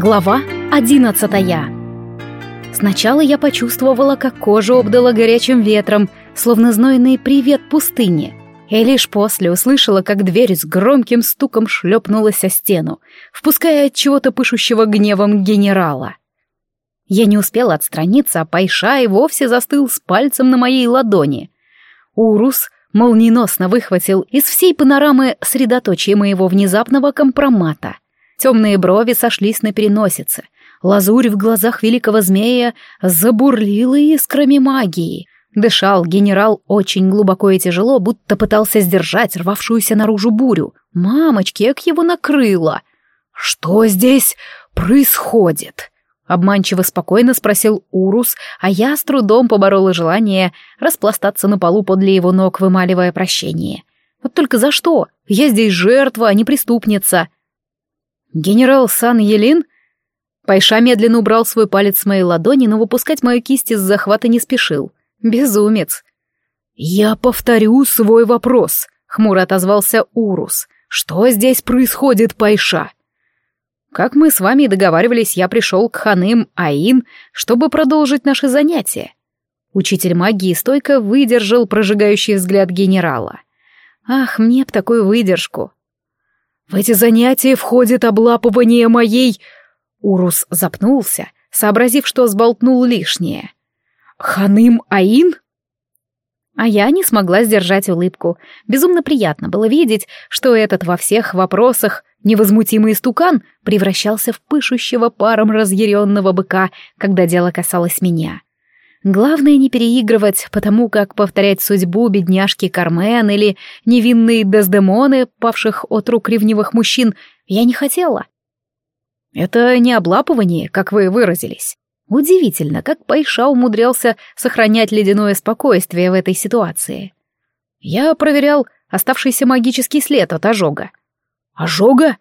Глава одиннадцатая Сначала я почувствовала, как кожа обдала горячим ветром, словно знойный привет пустыне. И лишь после услышала, как дверь с громким стуком шлепнулась о стену, впуская от чего-то пышущего гневом генерала. Я не успела отстраниться, а Пайша и вовсе застыл с пальцем на моей ладони. Урус молниеносно выхватил из всей панорамы средоточие моего внезапного компромата. Темные брови сошлись на переносице. Лазурь в глазах великого змея забурлила искрами магии. Дышал генерал очень глубоко и тяжело, будто пытался сдержать рвавшуюся наружу бурю. Мамочки, как его накрыло! «Что здесь происходит?» Обманчиво спокойно спросил Урус, а я с трудом поборола желание распластаться на полу подле его ног, вымаливая прощение. Вот только за что? Я здесь жертва, а не преступница. Генерал Сан Елин? Пайша медленно убрал свой палец с моей ладони, но выпускать мою кисть из захвата не спешил. Безумец. «Я повторю свой вопрос», — хмуро отозвался Урус. «Что здесь происходит, Пайша?» Как мы с вами договаривались, я пришел к Ханым Аин, чтобы продолжить наши занятия. Учитель магии стойко выдержал прожигающий взгляд генерала. Ах, мне б такую выдержку. В эти занятия входит облапывание моей... Урус запнулся, сообразив, что сболтнул лишнее. Ханым Аин? А я не смогла сдержать улыбку. Безумно приятно было видеть, что этот во всех вопросах невозмутимый стукан превращался в пышущего паром разъяренного быка, когда дело касалось меня. Главное не переигрывать, потому как повторять судьбу бедняжки Кармен или невинные Дездемоны, павших от рук ревнивых мужчин, я не хотела. Это не облапывание, как вы выразились. Удивительно, как Пайша умудрялся сохранять ледяное спокойствие в этой ситуации. Я проверял оставшийся магический след от ожога. «Ожога?»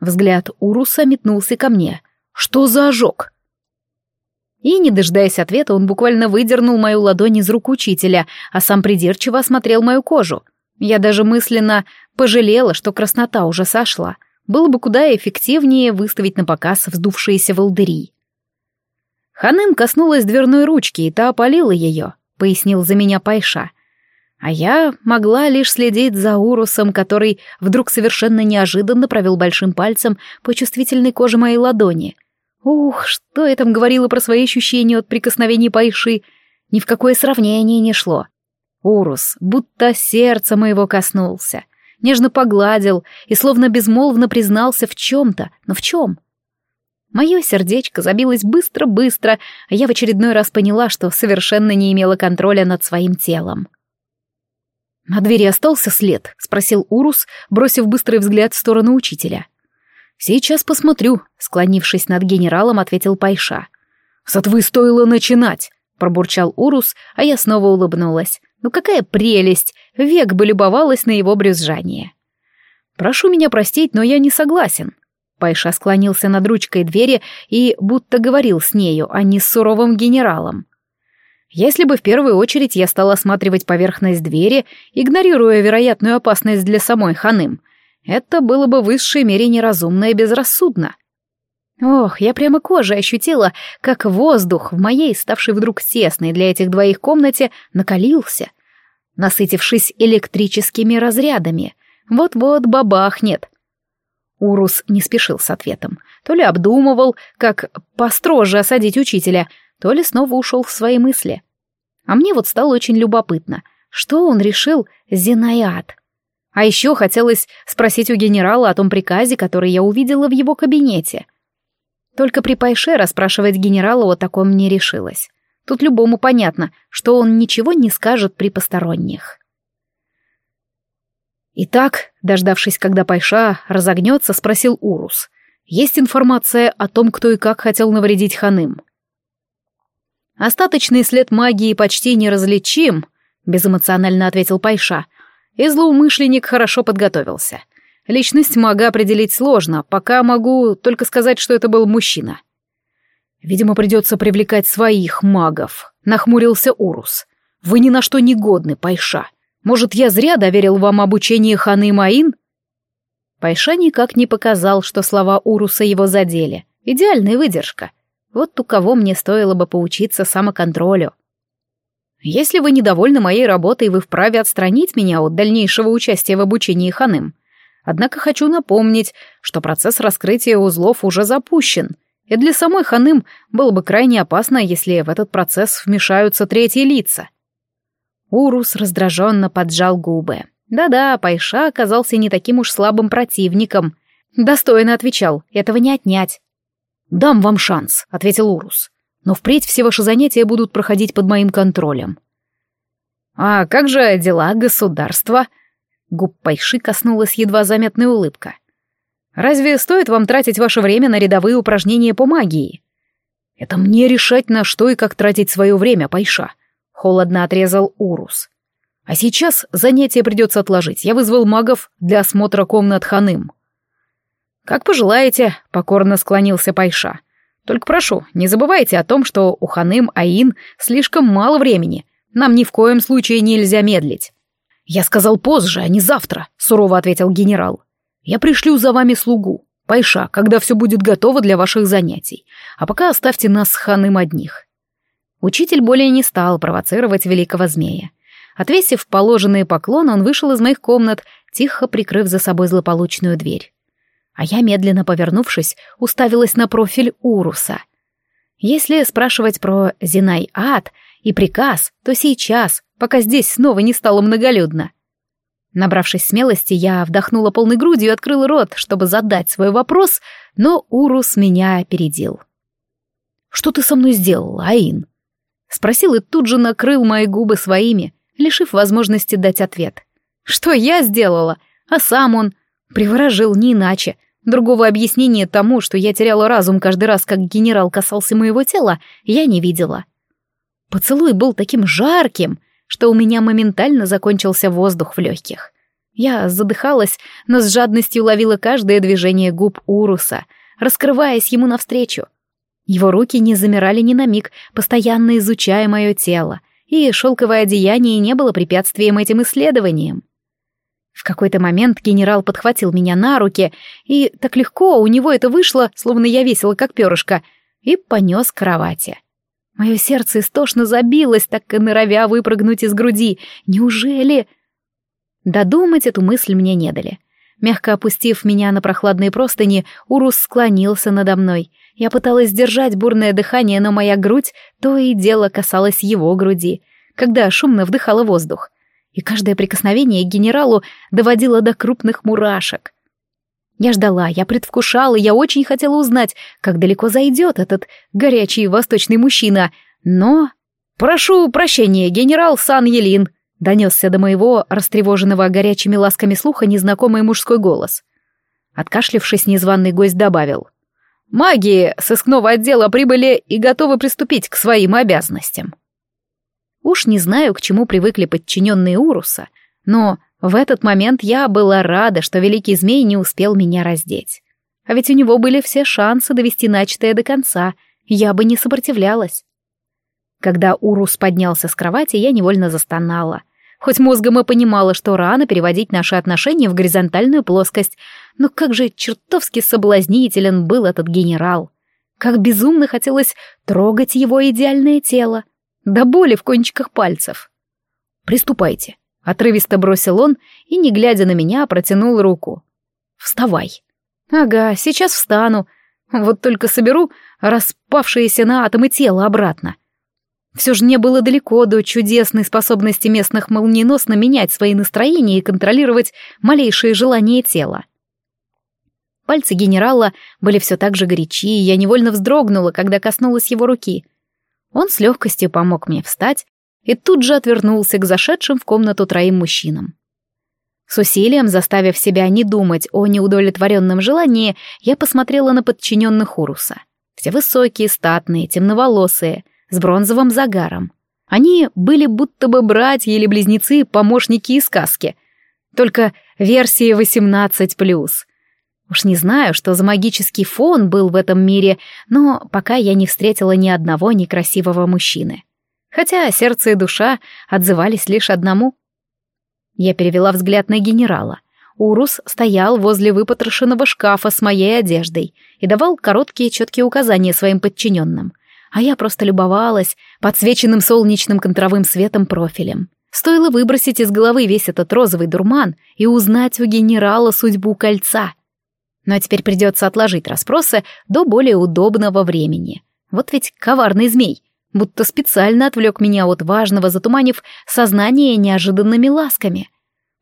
Взгляд Уруса метнулся ко мне. «Что за ожог?» И, не дожидаясь ответа, он буквально выдернул мою ладонь из рук учителя, а сам придирчиво осмотрел мою кожу. Я даже мысленно пожалела, что краснота уже сошла. Было бы куда эффективнее выставить на показ вздувшиеся волдыри. Ханым коснулась дверной ручки, и та опалила ее, пояснил за меня Пайша. А я могла лишь следить за Урусом, который вдруг совершенно неожиданно провел большим пальцем по чувствительной коже моей ладони. Ух, что я там говорила про свои ощущения от прикосновений Пайши, ни в какое сравнение не шло. Урус будто сердце моего коснулся, нежно погладил и словно безмолвно признался в чем-то, но в чем? — Мое сердечко забилось быстро-быстро, а я в очередной раз поняла, что совершенно не имела контроля над своим телом. «На двери остался след?» — спросил Урус, бросив быстрый взгляд в сторону учителя. «Сейчас посмотрю», — склонившись над генералом, ответил Пайша. «С отвы стоило начинать», — пробурчал Урус, а я снова улыбнулась. «Ну какая прелесть! Век бы любовалась на его брюзжание». «Прошу меня простить, но я не согласен. Пайша склонился над ручкой двери и будто говорил с нею, а не с суровым генералом. Если бы в первую очередь я стал осматривать поверхность двери, игнорируя вероятную опасность для самой Ханым, это было бы в высшей мере неразумно и безрассудно. Ох, я прямо кожей ощутила, как воздух в моей, ставшей вдруг тесной для этих двоих комнате, накалился, насытившись электрическими разрядами. Вот-вот бабахнет — Урус не спешил с ответом. То ли обдумывал, как построже осадить учителя, то ли снова ушел в свои мысли. А мне вот стало очень любопытно, что он решил Зинаят. А еще хотелось спросить у генерала о том приказе, который я увидела в его кабинете. Только при Пайше расспрашивать генерала о таком не решилась. Тут любому понятно, что он ничего не скажет при посторонних. Итак, дождавшись, когда Пайша разогнется, спросил Урус. Есть информация о том, кто и как хотел навредить Ханым? Остаточный след магии почти неразличим, безэмоционально ответил Пайша. И злоумышленник хорошо подготовился. Личность мага определить сложно, пока могу только сказать, что это был мужчина. Видимо, придется привлекать своих магов, нахмурился Урус. Вы ни на что не годны, Пайша. Может, я зря доверил вам обучение Ханы Маин?» Пайша никак не показал, что слова Уруса его задели. Идеальная выдержка. Вот у кого мне стоило бы поучиться самоконтролю. Если вы недовольны моей работой, вы вправе отстранить меня от дальнейшего участия в обучении ханым. Однако хочу напомнить, что процесс раскрытия узлов уже запущен, и для самой ханым было бы крайне опасно, если в этот процесс вмешаются третьи лица. Урус раздраженно поджал губы. Да-да, Пайша оказался не таким уж слабым противником. Достойно отвечал, этого не отнять. «Дам вам шанс», — ответил Урус. «Но впредь все ваши занятия будут проходить под моим контролем». «А как же дела государства?» Губ Пайши коснулась едва заметная улыбка. «Разве стоит вам тратить ваше время на рядовые упражнения по магии?» «Это мне решать, на что и как тратить свое время, Пайша», — холодно отрезал Урус. «А сейчас занятие придется отложить. Я вызвал магов для осмотра комнат Ханым». «Как пожелаете», — покорно склонился Пайша. «Только прошу, не забывайте о том, что у Ханым Аин слишком мало времени. Нам ни в коем случае нельзя медлить». «Я сказал позже, а не завтра», — сурово ответил генерал. «Я пришлю за вами слугу, Пайша, когда все будет готово для ваших занятий. А пока оставьте нас с Ханым одних». Учитель более не стал провоцировать великого змея. Отвесив положенные поклоны, он вышел из моих комнат, тихо прикрыв за собой злополучную дверь а я, медленно повернувшись, уставилась на профиль Уруса. Если спрашивать про Зинай-Ад и приказ, то сейчас, пока здесь снова не стало многолюдно. Набравшись смелости, я вдохнула полной грудью и открыла рот, чтобы задать свой вопрос, но Урус меня опередил. «Что ты со мной сделал, Аин?» Спросил и тут же накрыл мои губы своими, лишив возможности дать ответ. «Что я сделала?» А сам он приворожил не иначе, Другого объяснения тому, что я теряла разум каждый раз, как генерал касался моего тела, я не видела. Поцелуй был таким жарким, что у меня моментально закончился воздух в легких. Я задыхалась, но с жадностью ловила каждое движение губ Уруса, раскрываясь ему навстречу. Его руки не замирали ни на миг, постоянно изучая мое тело, и шелковое одеяние не было препятствием этим исследованиям. В какой-то момент генерал подхватил меня на руки, и так легко у него это вышло, словно я весила как перышко, и понес к кровати. Мое сердце истошно забилось, так и норовя выпрыгнуть из груди. Неужели... Додумать эту мысль мне не дали. Мягко опустив меня на прохладные простыни, Урус склонился надо мной. Я пыталась сдержать бурное дыхание, но моя грудь то и дело касалась его груди, когда шумно вдыхала воздух и каждое прикосновение к генералу доводило до крупных мурашек. Я ждала, я предвкушала, я очень хотела узнать, как далеко зайдет этот горячий восточный мужчина, но... «Прошу прощения, генерал Сан-Елин», — донесся до моего растревоженного горячими ласками слуха незнакомый мужской голос. Откашлившись, незваный гость добавил. «Маги сыскного отдела прибыли и готовы приступить к своим обязанностям». Уж не знаю, к чему привыкли подчиненные Уруса, но в этот момент я была рада, что великий змей не успел меня раздеть. А ведь у него были все шансы довести начатое до конца, я бы не сопротивлялась. Когда Урус поднялся с кровати, я невольно застонала. Хоть мозгом и понимала, что рано переводить наши отношения в горизонтальную плоскость, но как же чертовски соблазнителен был этот генерал. Как безумно хотелось трогать его идеальное тело, до боли в кончиках пальцев. «Приступайте», — отрывисто бросил он и, не глядя на меня, протянул руку. «Вставай». «Ага, сейчас встану. Вот только соберу распавшиеся на атомы тело обратно». Все же не было далеко до чудесной способности местных молниеносно менять свои настроения и контролировать малейшие желания тела. Пальцы генерала были все так же горячи, и я невольно вздрогнула, когда коснулась его руки — он с легкостью помог мне встать и тут же отвернулся к зашедшим в комнату троим мужчинам. С усилием, заставив себя не думать о неудовлетворенном желании, я посмотрела на подчиненных Уруса. Все высокие, статные, темноволосые, с бронзовым загаром. Они были будто бы братья или близнецы, помощники из сказки. Только версии 18+. Уж не знаю, что за магический фон был в этом мире, но пока я не встретила ни одного некрасивого мужчины. Хотя сердце и душа отзывались лишь одному. Я перевела взгляд на генерала. Урус стоял возле выпотрошенного шкафа с моей одеждой и давал короткие четкие указания своим подчиненным. А я просто любовалась подсвеченным солнечным контровым светом профилем. Стоило выбросить из головы весь этот розовый дурман и узнать у генерала судьбу кольца. Но теперь придется отложить расспросы до более удобного времени. Вот ведь коварный змей, будто специально отвлек меня от важного, затуманив сознание неожиданными ласками.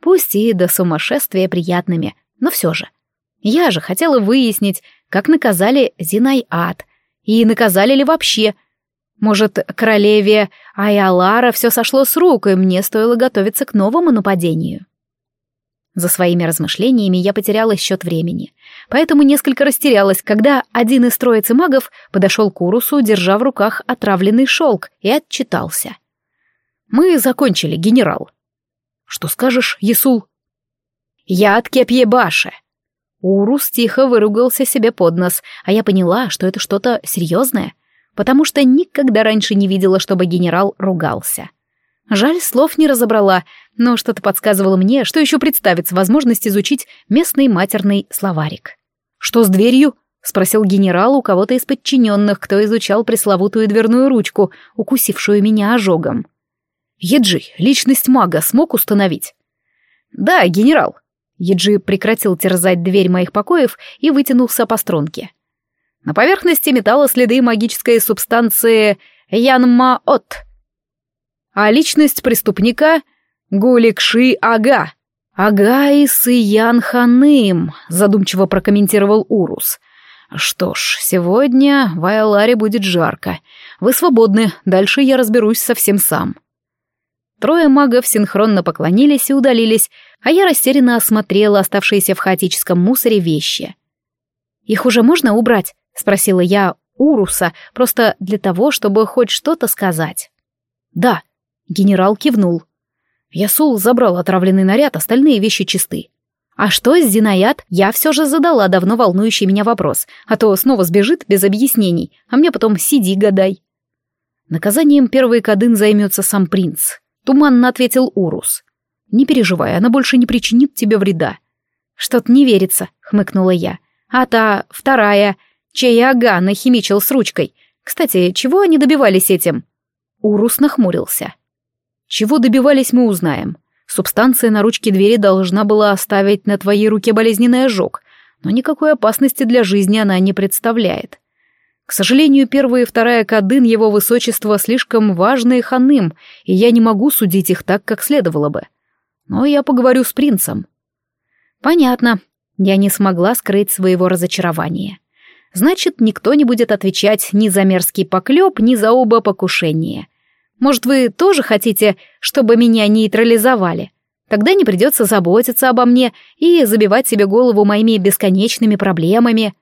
Пусть и до сумасшествия приятными, но все же. Я же хотела выяснить, как наказали Зинай-Ад, и наказали ли вообще — может, королеве Айалара все сошло с рук, и мне стоило готовиться к новому нападению. За своими размышлениями я потеряла счет времени, поэтому несколько растерялась, когда один из троицы магов подошел к Урусу, держа в руках отравленный шелк, и отчитался. «Мы закончили, генерал». «Что скажешь, Ясул?» «Я от Кепьебаши». Урус тихо выругался себе под нос, а я поняла, что это что-то серьезное — потому что никогда раньше не видела, чтобы генерал ругался. Жаль, слов не разобрала, но что-то подсказывало мне, что еще представится возможность изучить местный матерный словарик. «Что с дверью?» — спросил генерал у кого-то из подчиненных, кто изучал пресловутую дверную ручку, укусившую меня ожогом. «Еджи, личность мага смог установить?» «Да, генерал». Еджи прекратил терзать дверь моих покоев и вытянулся по струнке. На поверхности металла следы магической субстанции Янмаот. А личность преступника — Гуликши Ага. «Ага и Сыян Ханым», — задумчиво прокомментировал Урус. «Что ж, сегодня в Айларе будет жарко. Вы свободны, дальше я разберусь совсем сам». Трое магов синхронно поклонились и удалились, а я растерянно осмотрела оставшиеся в хаотическом мусоре вещи. «Их уже можно убрать?» — спросила я Уруса, просто для того, чтобы хоть что-то сказать. «Да», — генерал кивнул. Ясул забрал отравленный наряд, остальные вещи чисты. А что с Зинаят, я все же задала давно волнующий меня вопрос, а то снова сбежит без объяснений, а мне потом сиди гадай. Наказанием первый кадын займется сам принц, туманно ответил Урус. Не переживай, она больше не причинит тебе вреда. Что-то не верится, хмыкнула я. А та вторая, чей ага нахимичил с ручкой. Кстати, чего они добивались этим? Урус нахмурился. Чего добивались, мы узнаем. Субстанция на ручке двери должна была оставить на твоей руке болезненный ожог, но никакой опасности для жизни она не представляет. К сожалению, первая и вторая кадын его высочества слишком важные ханым, и я не могу судить их так, как следовало бы. Но я поговорю с принцем. Понятно. Я не смогла скрыть своего разочарования значит, никто не будет отвечать ни за мерзкий поклеп, ни за оба покушения. Может, вы тоже хотите, чтобы меня нейтрализовали? Тогда не придется заботиться обо мне и забивать себе голову моими бесконечными проблемами.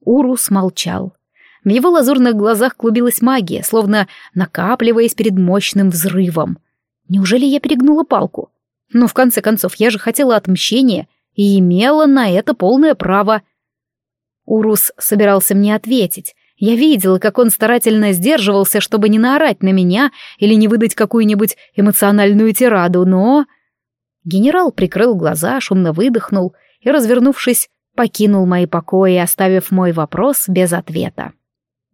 Урус молчал. В его лазурных глазах клубилась магия, словно накапливаясь перед мощным взрывом. Неужели я перегнула палку? Но в конце концов, я же хотела отмщения и имела на это полное право. Урус собирался мне ответить. Я видела, как он старательно сдерживался, чтобы не наорать на меня или не выдать какую-нибудь эмоциональную тираду, но... Генерал прикрыл глаза, шумно выдохнул и, развернувшись, покинул мои покои, оставив мой вопрос без ответа.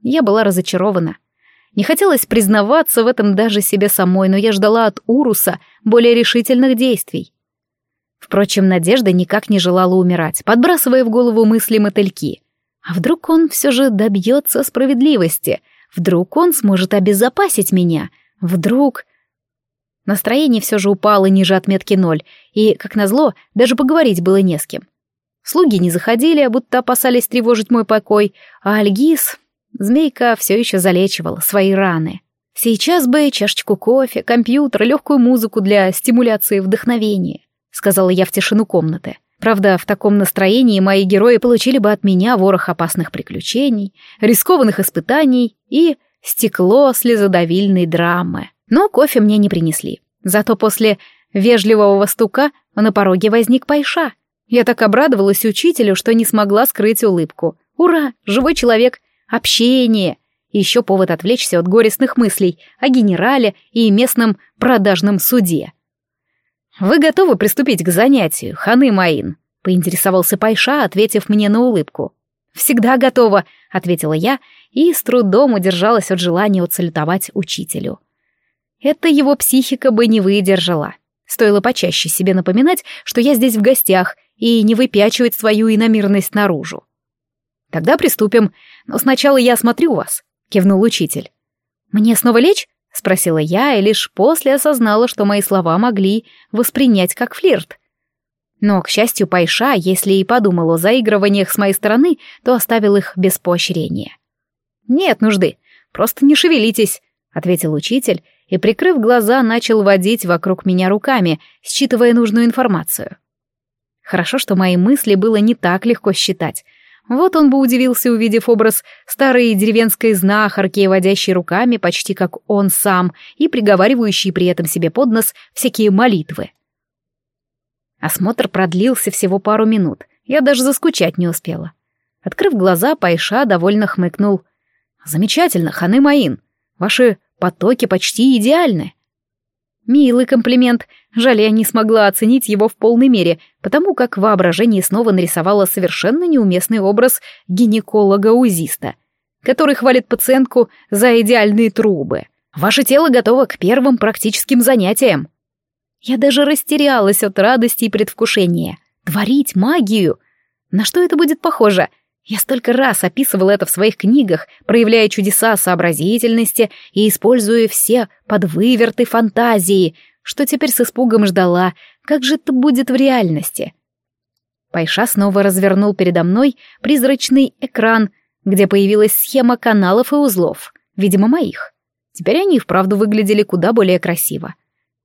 Я была разочарована. Не хотелось признаваться в этом даже себе самой, но я ждала от Уруса более решительных действий. Впрочем, Надежда никак не желала умирать, подбрасывая в голову мысли мотыльки. А вдруг он все же добьется справедливости? Вдруг он сможет обезопасить меня? Вдруг... Настроение все же упало ниже отметки ноль, и, как назло, даже поговорить было не с кем. Слуги не заходили, будто опасались тревожить мой покой, а Альгиз, змейка, все еще залечивала свои раны. Сейчас бы чашечку кофе, компьютер, легкую музыку для стимуляции вдохновения, сказала я в тишину комнаты. Правда, в таком настроении мои герои получили бы от меня ворох опасных приключений, рискованных испытаний и стекло слезодавильной драмы. Но кофе мне не принесли. Зато после вежливого стука на пороге возник Пайша. Я так обрадовалась учителю, что не смогла скрыть улыбку. Ура! Живой человек! Общение! Еще повод отвлечься от горестных мыслей о генерале и местном продажном суде. «Вы готовы приступить к занятию, Ханы Маин?» — поинтересовался Пайша, ответив мне на улыбку. «Всегда готова», — ответила я и с трудом удержалась от желания уцелетовать учителю. Это его психика бы не выдержала. Стоило почаще себе напоминать, что я здесь в гостях, и не выпячивать свою иномирность наружу. «Тогда приступим, но сначала я осмотрю вас», — кивнул учитель. «Мне снова лечь?» — спросила я, и лишь после осознала, что мои слова могли воспринять как флирт. Но, к счастью, Пайша, если и подумал о заигрываниях с моей стороны, то оставил их без поощрения. «Нет нужды, просто не шевелитесь», — ответил учитель, и, прикрыв глаза, начал водить вокруг меня руками, считывая нужную информацию. Хорошо, что мои мысли было не так легко считать. Вот он бы удивился, увидев образ старой деревенской знахарки, водящей руками почти как он сам и приговаривающей при этом себе под нос всякие молитвы. Осмотр продлился всего пару минут. Я даже заскучать не успела. Открыв глаза, Пайша довольно хмыкнул. «Замечательно, Ханы Маин. Ваши потоки почти идеальны». Милый комплимент. Жаль, я не смогла оценить его в полной мере, потому как воображение снова нарисовало совершенно неуместный образ гинеколога-узиста, который хвалит пациентку за идеальные трубы. Ваше тело готово к первым практическим занятиям. Я даже растерялась от радости и предвкушения. Творить магию? На что это будет похоже? — я столько раз описывала это в своих книгах, проявляя чудеса сообразительности и используя все подвыверты фантазии, что теперь с испугом ждала, как же это будет в реальности. Пайша снова развернул передо мной призрачный экран, где появилась схема каналов и узлов, видимо, моих. Теперь они вправду выглядели куда более красиво.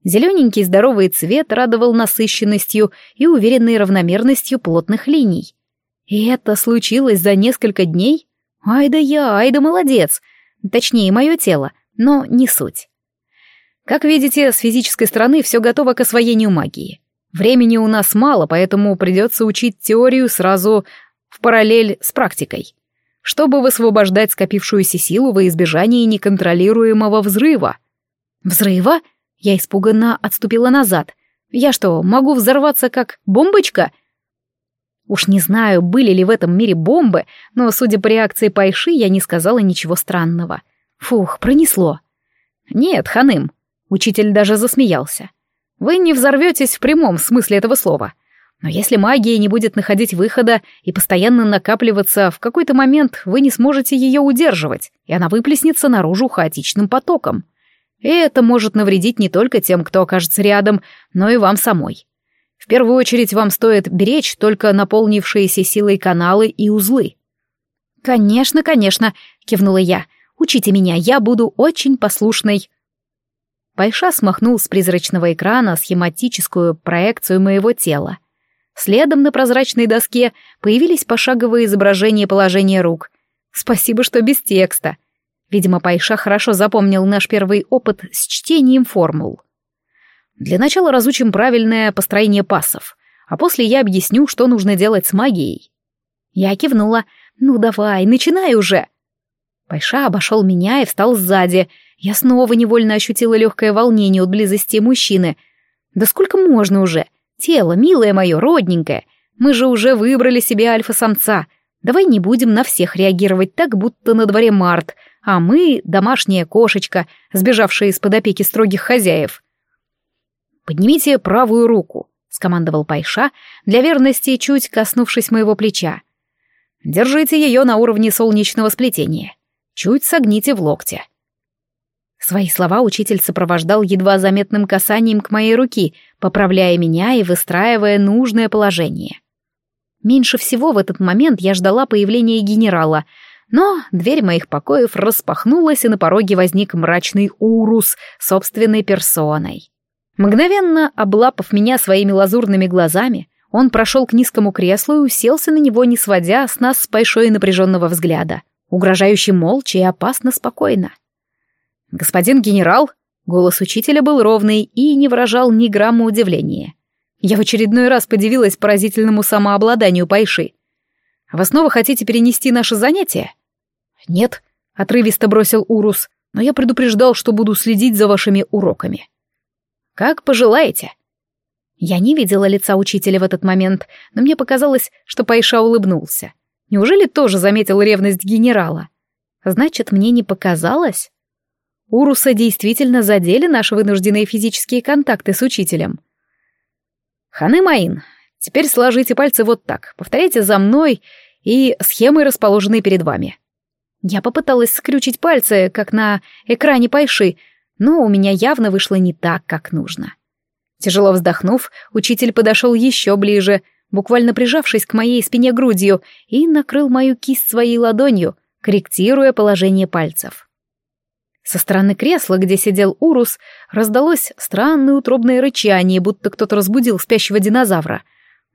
Зелененький здоровый цвет радовал насыщенностью и уверенной равномерностью плотных линий. И это случилось за несколько дней? Ай да я, ай да молодец. Точнее, мое тело, но не суть. Как видите, с физической стороны все готово к освоению магии. Времени у нас мало, поэтому придется учить теорию сразу в параллель с практикой, чтобы высвобождать скопившуюся силу во избежание неконтролируемого взрыва. Взрыва? Я испуганно отступила назад. Я что, могу взорваться как бомбочка? Уж не знаю, были ли в этом мире бомбы, но, судя по реакции Пайши, я не сказала ничего странного. Фух, пронесло. Нет, ханым. Учитель даже засмеялся. Вы не взорветесь в прямом смысле этого слова. Но если магия не будет находить выхода и постоянно накапливаться, в какой-то момент вы не сможете ее удерживать, и она выплеснется наружу хаотичным потоком. И это может навредить не только тем, кто окажется рядом, но и вам самой. В первую очередь вам стоит беречь только наполнившиеся силой каналы и узлы. «Конечно, конечно», — кивнула я. «Учите меня, я буду очень послушной». Пайша смахнул с призрачного экрана схематическую проекцию моего тела. Следом на прозрачной доске появились пошаговые изображения положения рук. Спасибо, что без текста. Видимо, Пайша хорошо запомнил наш первый опыт с чтением формул. Для начала разучим правильное построение пассов, а после я объясню, что нужно делать с магией. Я кивнула. «Ну давай, начинай уже!» Пайша обошел меня и встал сзади. Я снова невольно ощутила легкое волнение от близости мужчины. «Да сколько можно уже? Тело, милое мое, родненькое. Мы же уже выбрали себе альфа-самца. Давай не будем на всех реагировать так, будто на дворе март, а мы — домашняя кошечка, сбежавшая из-под опеки строгих хозяев. «Поднимите правую руку», — скомандовал Пайша, для верности чуть коснувшись моего плеча. «Держите ее на уровне солнечного сплетения. Чуть согните в локте». Свои слова учитель сопровождал едва заметным касанием к моей руки, поправляя меня и выстраивая нужное положение. Меньше всего в этот момент я ждала появления генерала, но дверь моих покоев распахнулась, и на пороге возник мрачный Урус собственной персоной. Мгновенно облапав меня своими лазурными глазами, он прошел к низкому креслу и уселся на него, не сводя с нас с большой напряженного взгляда, угрожающе молча и опасно спокойно. «Господин генерал!» Голос учителя был ровный и не выражал ни грамма удивления. Я в очередной раз подивилась поразительному самообладанию Пайши. «Вы снова хотите перенести наше занятие?» «Нет», — отрывисто бросил Урус, «но я предупреждал, что буду следить за вашими уроками». Как пожелаете. Я не видела лица учителя в этот момент, но мне показалось, что Пайша улыбнулся. Неужели тоже заметил ревность генерала? Значит, мне не показалось? Уруса действительно задели наши вынужденные физические контакты с учителем. Ханы Маин, теперь сложите пальцы вот так, повторяйте за мной и схемы, расположенные перед вами. Я попыталась скрючить пальцы, как на экране Пайши, но у меня явно вышло не так, как нужно. Тяжело вздохнув, учитель подошел еще ближе, буквально прижавшись к моей спине грудью, и накрыл мою кисть своей ладонью, корректируя положение пальцев. Со стороны кресла, где сидел Урус, раздалось странное утробное рычание, будто кто-то разбудил спящего динозавра.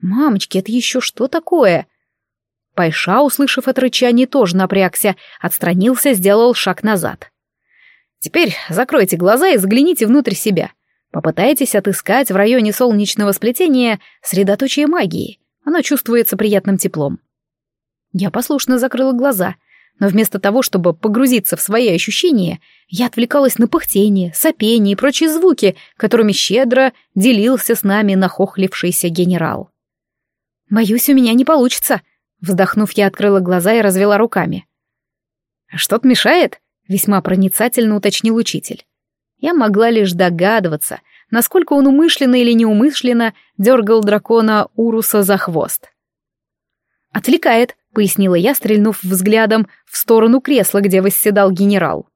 «Мамочки, это еще что такое?» Пайша, услышав это рычание, тоже напрягся, отстранился, сделал шаг назад. «Теперь закройте глаза и загляните внутрь себя. Попытайтесь отыскать в районе солнечного сплетения средоточие магии. Оно чувствуется приятным теплом». Я послушно закрыла глаза, но вместо того, чтобы погрузиться в свои ощущения, я отвлекалась на пыхтение, сопение и прочие звуки, которыми щедро делился с нами нахохлившийся генерал. «Боюсь, у меня не получится», Вздохнув, я открыла глаза и развела руками. «Что-то мешает?» — весьма проницательно уточнил учитель. Я могла лишь догадываться, насколько он умышленно или неумышленно дергал дракона Уруса за хвост. «Отвлекает», — пояснила я, стрельнув взглядом в сторону кресла, где восседал генерал.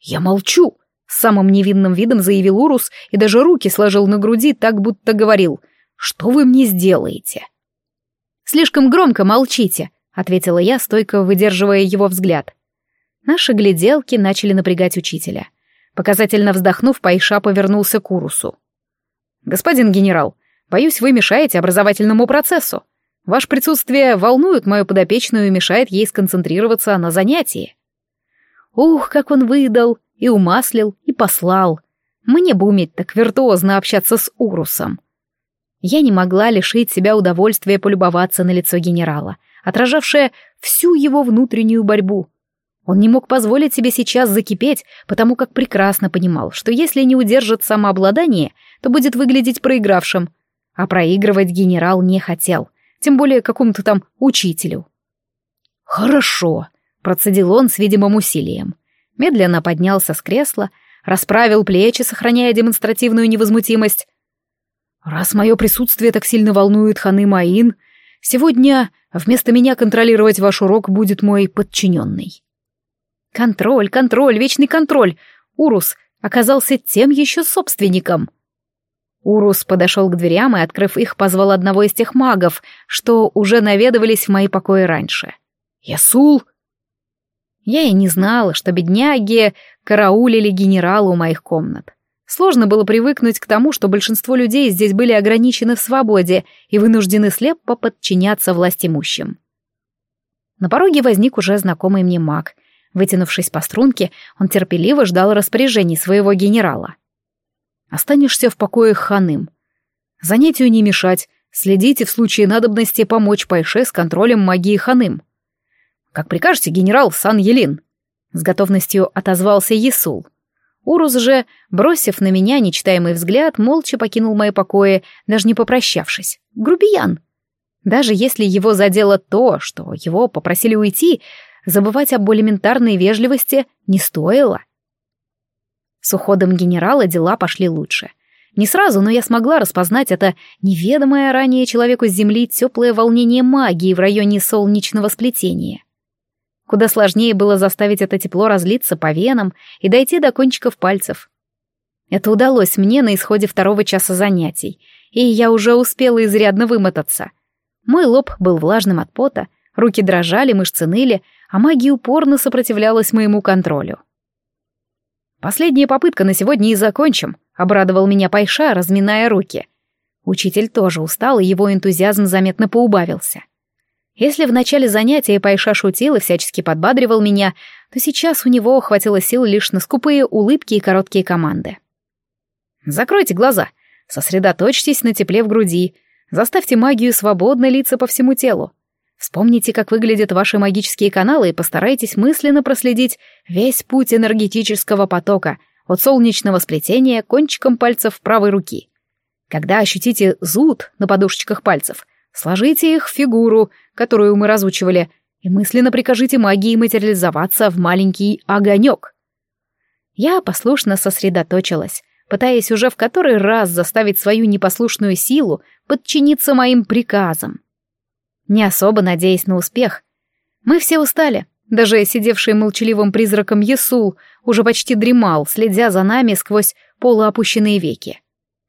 «Я молчу», — с самым невинным видом заявил Урус и даже руки сложил на груди, так будто говорил, «Что вы мне сделаете?» «Слишком громко молчите», — ответила я, стойко выдерживая его взгляд. Наши гляделки начали напрягать учителя. Показательно вздохнув, Пайша повернулся к Урусу. «Господин генерал, боюсь, вы мешаете образовательному процессу. Ваше присутствие волнует мою подопечную и мешает ей сконцентрироваться на занятии». Ух, как он выдал, и умаслил, и послал. Мне бы уметь так виртуозно общаться с Урусом. Я не могла лишить себя удовольствия полюбоваться на лицо генерала, отражавшее всю его внутреннюю борьбу. Он не мог позволить себе сейчас закипеть, потому как прекрасно понимал, что если не удержит самообладание, то будет выглядеть проигравшим. А проигрывать генерал не хотел, тем более какому-то там учителю. «Хорошо», — процедил он с видимым усилием. Медленно поднялся с кресла, расправил плечи, сохраняя демонстративную невозмутимость, Раз мое присутствие так сильно волнует Ханы Маин, сегодня вместо меня контролировать ваш урок будет мой подчиненный. Контроль, контроль, вечный контроль. Урус оказался тем еще собственником. Урус подошел к дверям и, открыв их, позвал одного из тех магов, что уже наведывались в мои покои раньше. «Ясул!» Я и не знала, что бедняги караулили генерала у моих комнат. Сложно было привыкнуть к тому, что большинство людей здесь были ограничены в свободе и вынуждены слепо подчиняться властимущим. На пороге возник уже знакомый мне маг. Вытянувшись по струнке, он терпеливо ждал распоряжений своего генерала. «Останешься в покоях ханым. Занятию не мешать, следите в случае надобности помочь Пайше с контролем магии ханым. Как прикажете, генерал Сан-Елин?» С готовностью отозвался Есул. Урус же, бросив на меня нечитаемый взгляд, молча покинул мои покои, даже не попрощавшись. Грубиян! Даже если его задело то, что его попросили уйти, забывать об элементарной вежливости не стоило. С уходом генерала дела пошли лучше. Не сразу, но я смогла распознать это неведомое ранее человеку с Земли теплое волнение магии в районе солнечного сплетения. Куда сложнее было заставить это тепло разлиться по венам и дойти до кончиков пальцев. Это удалось мне на исходе второго часа занятий, и я уже успела изрядно вымотаться. Мой лоб был влажным от пота, руки дрожали, мышцы ныли, а магия упорно сопротивлялась моему контролю. «Последняя попытка на сегодня и закончим», — обрадовал меня Пайша, разминая руки. Учитель тоже устал, и его энтузиазм заметно поубавился. Если в начале занятия Пайша шутил и всячески подбадривал меня, то сейчас у него хватило сил лишь на скупые улыбки и короткие команды. «Закройте глаза, сосредоточьтесь на тепле в груди, заставьте магию свободно литься по всему телу. Вспомните, как выглядят ваши магические каналы и постарайтесь мысленно проследить весь путь энергетического потока от солнечного сплетения кончиком пальцев правой руки. Когда ощутите зуд на подушечках пальцев, сложите их в фигуру, которую мы разучивали, и мысленно прикажите магии материализоваться в маленький огонек. Я послушно сосредоточилась, пытаясь уже в который раз заставить свою непослушную силу подчиниться моим приказам. Не особо надеясь на успех. Мы все устали. Даже сидевший молчаливым призраком Есул уже почти дремал, следя за нами сквозь полуопущенные веки.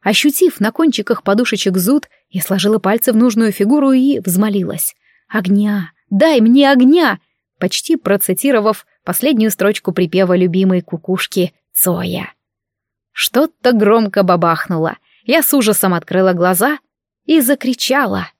Ощутив на кончиках подушечек зуд, я сложила пальцы в нужную фигуру и взмолилась. «Огня! Дай мне огня!» почти процитировав последнюю строчку припева любимой кукушки Цоя. Что-то громко бабахнуло. Я с ужасом открыла глаза и закричала —